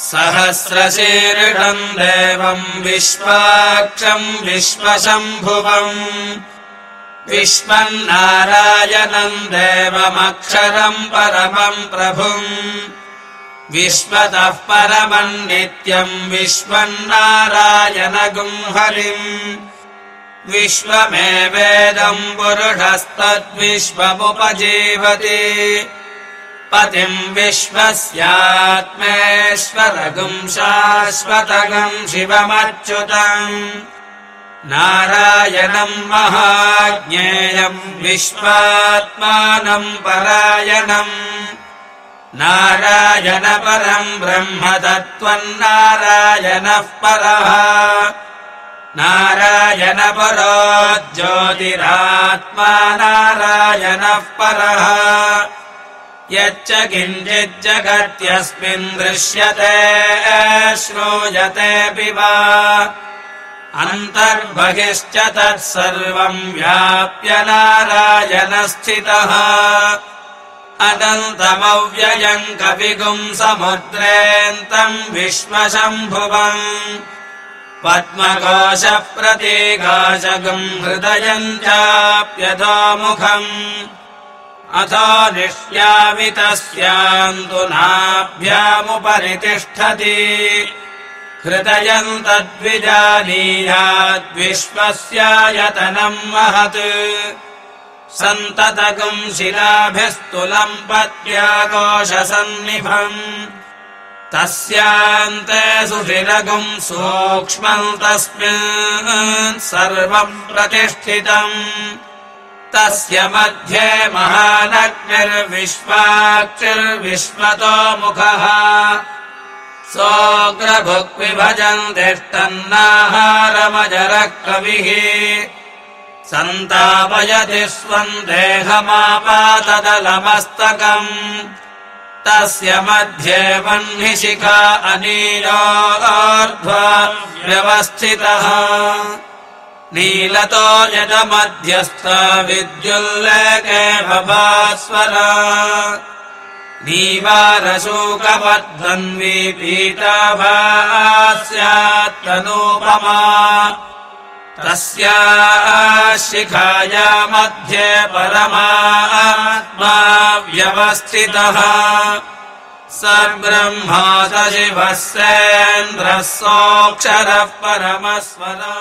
सहस्रशीर्षम् देवम् विश्वाक्षम् विश्वशम्भुवम् विश्वन्नारायणम् देवमक्षरम् परमम् प्रभुम् विश्वतः परमम् नित्यम् विश्वन्नारायणगुम् हरिम् विश्वमेवेदम् पुरुषस्तद्विश्वमुपजीवति पतिम् विश्वस्यात्मेश्वरगुम् शाश्वतगम् शिवमच्युतम्। नारायणम् महाज्ञेयम् विश्वात्मानम् परायणम्। नारायणपरम् ब्रह्म तत्त्वन्नारायणः परः। नारायणपरो ज्योतिरात्मा नारायणः परः यच्च किञ्चिज्जगत्यस्मिन् दृश्यते श्रूयतेऽपि वा अन्तर्बहिश्च तत्सर्वम् व्याप्य नारायणस्थितः। अनन्तमव्ययम् कविगुम् समुद्रेऽन्तम् विश्वशम्भुवम् पद्मकोशप्रतीकाशगुम् हृदयम् चाप्यथोमुखम् अथो निष्यामि तस्यान्तु तिष्ठति हृदयम् तद्विजानीयाद्विश्वस्यायतनम् महत्। सन्ततकम् शिलाभिस्तुलम् पत्याकोशसन्निभम् तस्यान्ते सुशिरगुम् सूक्ष्मम् तस्मिन् सर्वम् प्रतिष्ठितम् तस्य मध्ये महानग्निर्विश्वाक्षिर्विश्वतो मुखः। सोऽग्रभुक्विभजम् तिष्ठन्नाहारमजरः कविः सन्तापयति स्वम् देहमापातदलमस्तकम् तस्य मध्ये वह्निशिखा अनीलोर्ध्वा व्यवस्थितः नीलतो यजमध्यस्थ विद्युल्लेखे भवास्वरा। नीवारशोकवद्धन्वी पीताभा स्यात्तनूपमा तस्या शिखाया मध्ये परमा व्यवस्थितः। स ब्रह्मा स शिवः सेन्द्रः सोऽक्षरः परमस्वरा